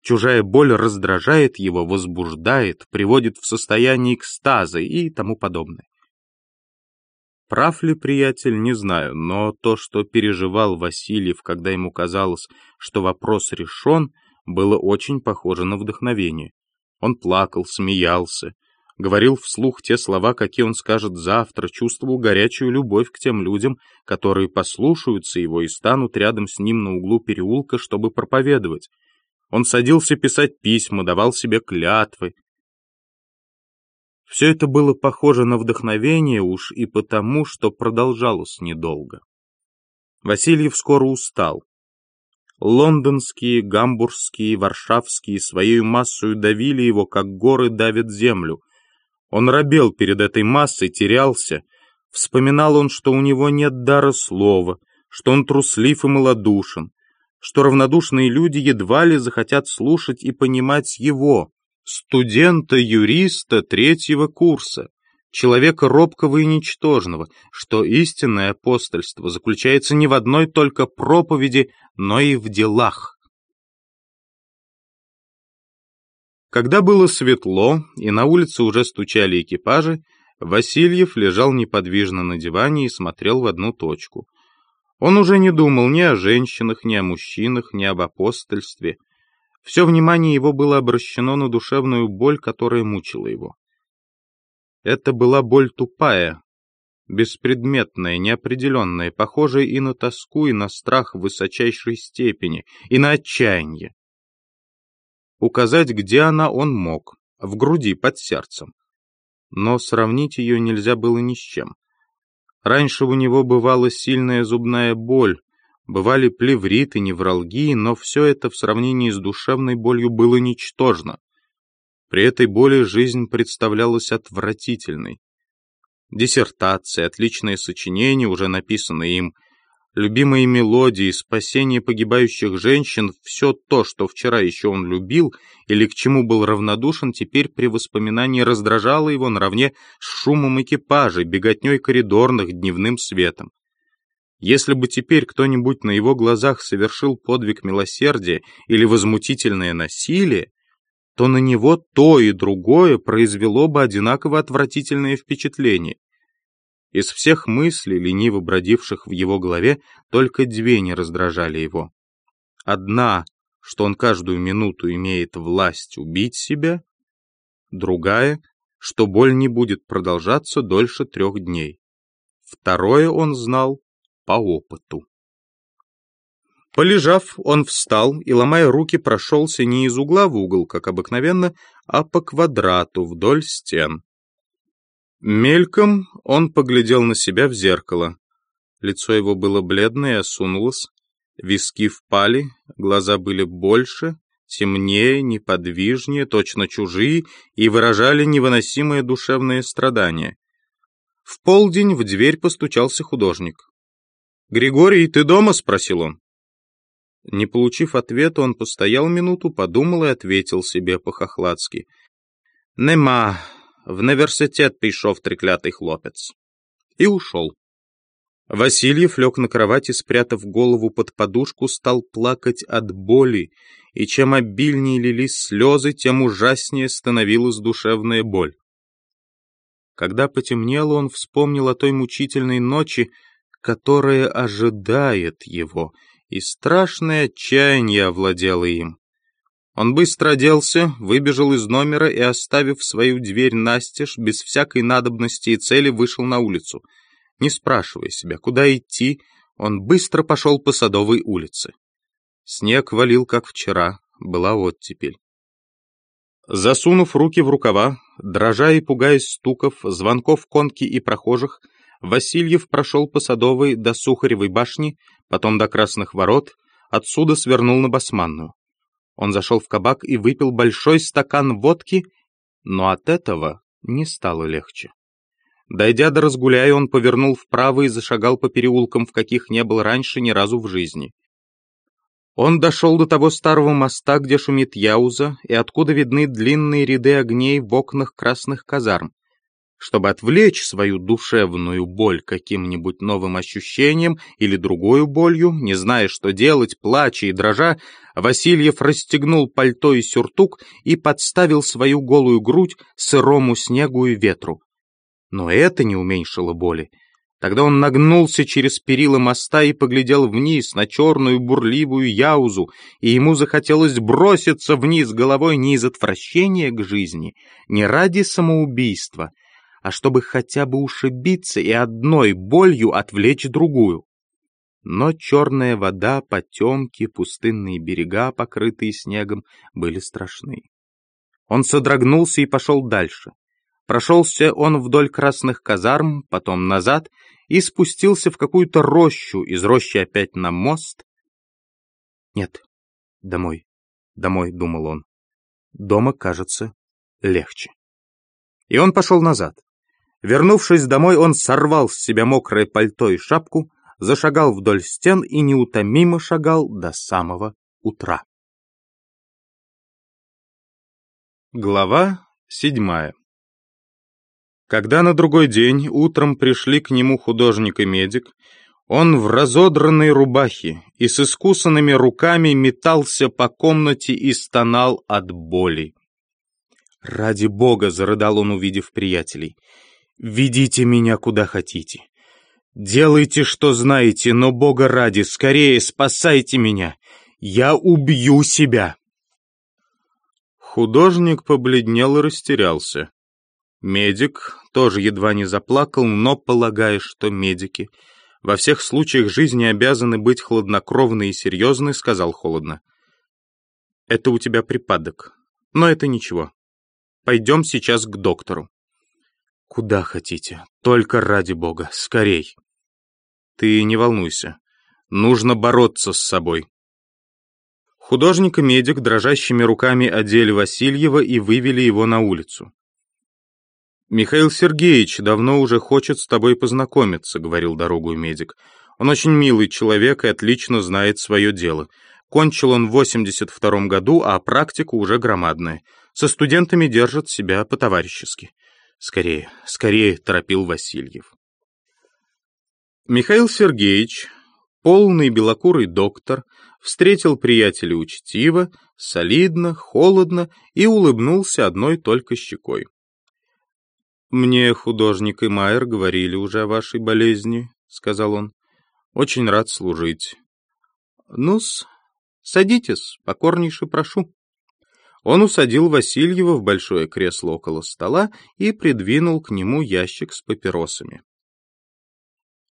Чужая боль раздражает его, возбуждает, приводит в состояние экстаза и тому подобное. Прав ли приятель, не знаю, но то, что переживал Васильев, когда ему казалось, что вопрос решен, было очень похоже на вдохновение. Он плакал, смеялся, говорил вслух те слова, какие он скажет завтра, чувствовал горячую любовь к тем людям, которые послушаются его и станут рядом с ним на углу переулка, чтобы проповедовать. Он садился писать письма, давал себе клятвы, все это было похоже на вдохновение уж и потому, что продолжалось недолго. Васильев скоро устал. Лондонские, гамбургские, варшавские своей массою давили его, как горы давят землю. Он робел перед этой массой, терялся. Вспоминал он, что у него нет дара слова, что он труслив и малодушен, что равнодушные люди едва ли захотят слушать и понимать его, студента-юриста третьего курса, человека робкого и ничтожного, что истинное апостольство заключается не в одной только проповеди, но и в делах. Когда было светло и на улице уже стучали экипажи, Васильев лежал неподвижно на диване и смотрел в одну точку. Он уже не думал ни о женщинах, ни о мужчинах, ни об апостольстве. Все внимание его было обращено на душевную боль, которая мучила его. Это была боль тупая, беспредметная, неопределенная, похожая и на тоску, и на страх в высочайшей степени, и на отчаяние. Указать, где она, он мог, в груди, под сердцем. Но сравнить ее нельзя было ни с чем. Раньше у него бывала сильная зубная боль, Бывали плевриты, невралгии, но все это в сравнении с душевной болью было ничтожно. При этой боли жизнь представлялась отвратительной. Диссертация, отличное сочинение, уже написанное им, любимые мелодии, спасение погибающих женщин, все то, что вчера еще он любил или к чему был равнодушен, теперь при воспоминании раздражало его наравне с шумом экипажей, беготней коридорных, дневным светом. Если бы теперь кто-нибудь на его глазах совершил подвиг милосердия или возмутительное насилие, то на него то и другое произвело бы одинаково отвратительное впечатление. Из всех мыслей, лениво бродивших в его голове, только две не раздражали его. Одна, что он каждую минуту имеет власть убить себя, другая, что боль не будет продолжаться дольше трех дней. Второе он знал по опыту. Полежав, он встал и, ломая руки, прошелся не из угла в угол, как обыкновенно, а по квадрату вдоль стен. Мельком он поглядел на себя в зеркало. Лицо его было бледное и осунулось, виски впали, глаза были больше, темнее, неподвижнее, точно чужие и выражали невыносимое душевное страдание. В полдень в дверь постучался художник. «Григорий, ты дома?» — спросил он. Не получив ответа, он постоял минуту, подумал и ответил себе по-хохладски. «Нема, в университет пішов треклятый хлопец». И ушел. Васильев лег на кровати, спрятав голову под подушку, стал плакать от боли, и чем обильнее лились слезы, тем ужаснее становилась душевная боль. Когда потемнело, он вспомнил о той мучительной ночи, которое ожидает его, и страшное отчаяние овладело им. Он быстро оделся, выбежал из номера и, оставив свою дверь настежь, без всякой надобности и цели вышел на улицу. Не спрашивая себя, куда идти, он быстро пошел по Садовой улице. Снег валил, как вчера, была оттепель. Засунув руки в рукава, дрожа и пугаясь стуков, звонков конки и прохожих, Васильев прошел по Садовой до Сухаревой башни, потом до Красных ворот, отсюда свернул на Басманную. Он зашел в кабак и выпил большой стакан водки, но от этого не стало легче. Дойдя до разгуляя, он повернул вправо и зашагал по переулкам, в каких не был раньше ни разу в жизни. Он дошел до того старого моста, где шумит Яуза, и откуда видны длинные ряды огней в окнах красных казарм. Чтобы отвлечь свою душевную боль каким-нибудь новым ощущением или другой болью, не зная, что делать, плача и дрожа, Васильев расстегнул пальто и сюртук и подставил свою голую грудь сырому снегу и ветру. Но это не уменьшило боли. Тогда он нагнулся через перила моста и поглядел вниз на черную бурливую яузу, и ему захотелось броситься вниз головой не из отвращения к жизни, не ради самоубийства, а чтобы хотя бы ушибиться и одной болью отвлечь другую. Но черная вода, потемки, пустынные берега, покрытые снегом, были страшны. Он содрогнулся и пошел дальше. Прошелся он вдоль красных казарм, потом назад и спустился в какую-то рощу, из рощи опять на мост. Нет, домой, домой, думал он. Дома, кажется, легче. И он пошел назад. Вернувшись домой, он сорвал с себя мокрое пальто и шапку, зашагал вдоль стен и неутомимо шагал до самого утра. Глава седьмая когда на другой день утром пришли к нему художник и медик, он в разодранной рубахе и с искусанными руками метался по комнате и стонал от боли. «Ради бога!» — зарыдал он, увидев приятелей. «Ведите меня куда хотите. Делайте, что знаете, но бога ради, скорее спасайте меня. Я убью себя!» Художник побледнел и растерялся. Медик тоже едва не заплакал, но, полагая, что медики во всех случаях жизни обязаны быть хладнокровны и серьезны, сказал холодно. «Это у тебя припадок, но это ничего. Пойдем сейчас к доктору». «Куда хотите, только ради бога, скорей». «Ты не волнуйся, нужно бороться с собой». Художник и медик дрожащими руками одели Васильева и вывели его на улицу. «Михаил Сергеевич давно уже хочет с тобой познакомиться», — говорил дорогу медик. «Он очень милый человек и отлично знает свое дело. Кончил он в 82 году, а практика уже громадная. Со студентами держит себя по-товарищески». «Скорее, скорее», — торопил Васильев. Михаил Сергеевич, полный белокурый доктор, встретил приятеля учтиво, солидно, холодно и улыбнулся одной только щекой. «Мне художник и Майер говорили уже о вашей болезни», — сказал он. «Очень рад служить». «Ну-с, садитесь, покорнейше прошу». Он усадил Васильева в большое кресло около стола и придвинул к нему ящик с папиросами.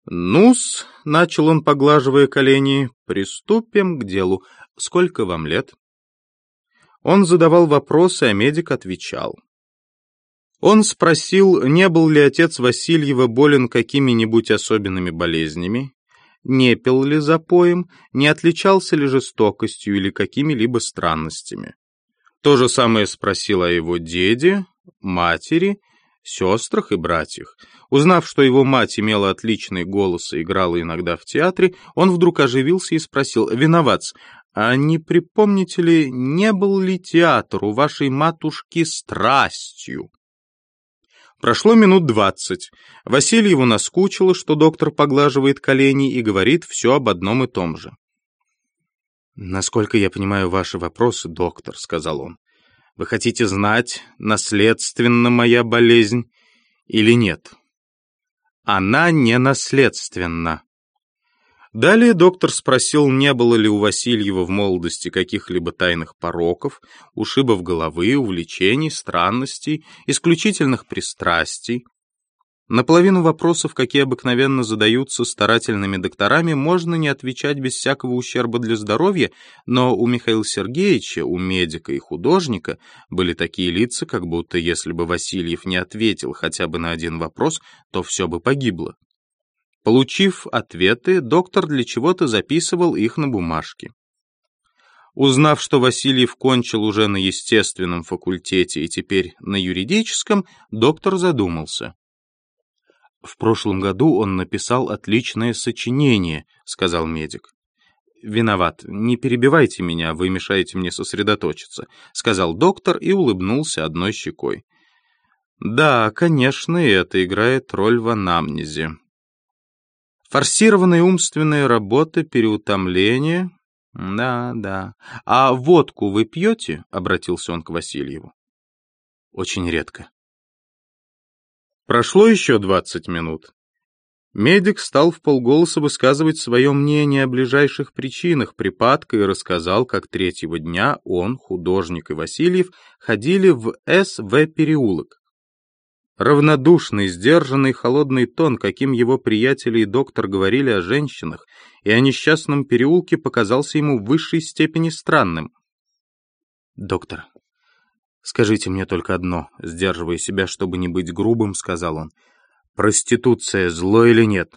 «Ну-с», — начал он, поглаживая колени, — «приступим к делу. Сколько вам лет?» Он задавал вопросы, а медик отвечал. Он спросил, не был ли отец Васильева болен какими-нибудь особенными болезнями, не пил ли запоем, не отличался ли жестокостью или какими-либо странностями. То же самое спросил о его деде, матери, сестрах и братьях. Узнав, что его мать имела отличный голос и играла иногда в театре, он вдруг оживился и спросил, «Виноват, а не припомните ли, не был ли театр у вашей матушки страстью?» Прошло минут двадцать. Васильеву наскучило, что доктор поглаживает колени и говорит все об одном и том же. «Насколько я понимаю ваши вопросы, доктор», — сказал он, — «вы хотите знать, наследственна моя болезнь или нет?» «Она не наследственна», Далее доктор спросил, не было ли у Васильева в молодости каких-либо тайных пороков, ушибов головы, увлечений, странностей, исключительных пристрастий. На половину вопросов, какие обыкновенно задаются старательными докторами, можно не отвечать без всякого ущерба для здоровья, но у Михаила Сергеевича, у медика и художника были такие лица, как будто если бы Васильев не ответил хотя бы на один вопрос, то все бы погибло. Получив ответы, доктор для чего-то записывал их на бумажке. Узнав, что Васильев кончил уже на естественном факультете и теперь на юридическом, доктор задумался. «В прошлом году он написал отличное сочинение», — сказал медик. «Виноват, не перебивайте меня, вы мешаете мне сосредоточиться», — сказал доктор и улыбнулся одной щекой. «Да, конечно, это играет роль в анамнезе. Форсированная умственная работа, переутомление. Да, да. А водку вы пьете? Обратился он к Васильеву. Очень редко. Прошло еще двадцать минут. Медик стал в полголоса высказывать свое мнение о ближайших причинах припадка и рассказал, как третьего дня он, художник и Васильев ходили в С.В. переулок. Равнодушный, сдержанный, холодный тон, каким его приятели и доктор говорили о женщинах и о несчастном переулке, показался ему в высшей степени странным. «Доктор, скажите мне только одно», — сдерживая себя, чтобы не быть грубым, сказал он — Проституция зло или нет?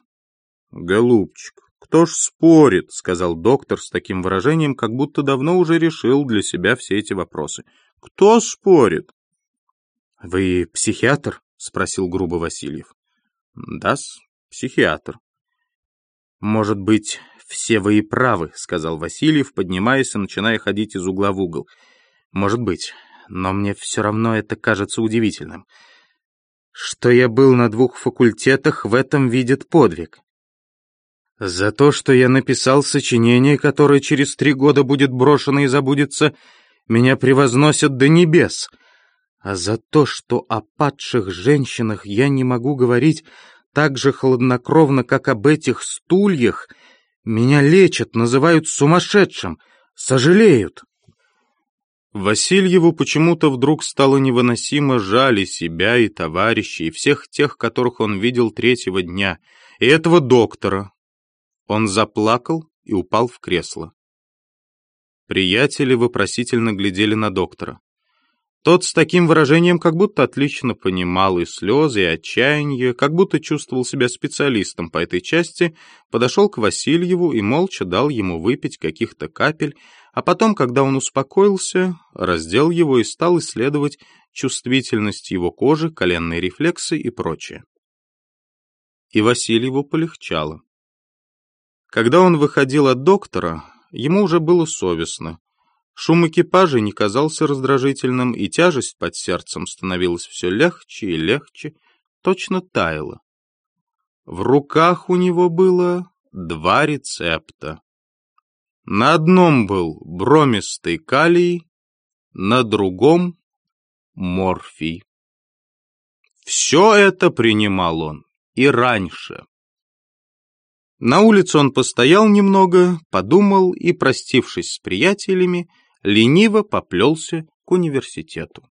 Голубчик, кто ж спорит, сказал доктор с таким выражением, как будто давно уже решил для себя все эти вопросы. Кто спорит? Вы психиатр? Спросил грубо Васильев. Да-с, психиатр. Может быть, все вы и правы, сказал Васильев, поднимаясь и начиная ходить из угла в угол. Может быть, но мне все равно это кажется удивительным. Что я был на двух факультетах, в этом видит подвиг. За то, что я написал сочинение, которое через три года будет брошено и забудется, меня превозносят до небес. А за то, что о падших женщинах я не могу говорить так же хладнокровно, как об этих стульях, меня лечат, называют сумасшедшим, сожалеют. Васильеву почему-то вдруг стало невыносимо жаль себя, и товарищей, и всех тех, которых он видел третьего дня, и этого доктора. Он заплакал и упал в кресло. Приятели вопросительно глядели на доктора. Тот с таким выражением как будто отлично понимал и слезы, и отчаяние, как будто чувствовал себя специалистом по этой части, подошел к Васильеву и молча дал ему выпить каких-то капель, а потом, когда он успокоился, раздел его и стал исследовать чувствительность его кожи, коленные рефлексы и прочее. И Васильеву полегчало. Когда он выходил от доктора, ему уже было совестно. Шум экипажа не казался раздражительным, и тяжесть под сердцем становилась все легче и легче, точно таяла. В руках у него было два рецепта. На одном был бромистый калий, на другом — морфий. Все это принимал он и раньше. На улице он постоял немного, подумал и, простившись с приятелями, лениво поплелся к университету.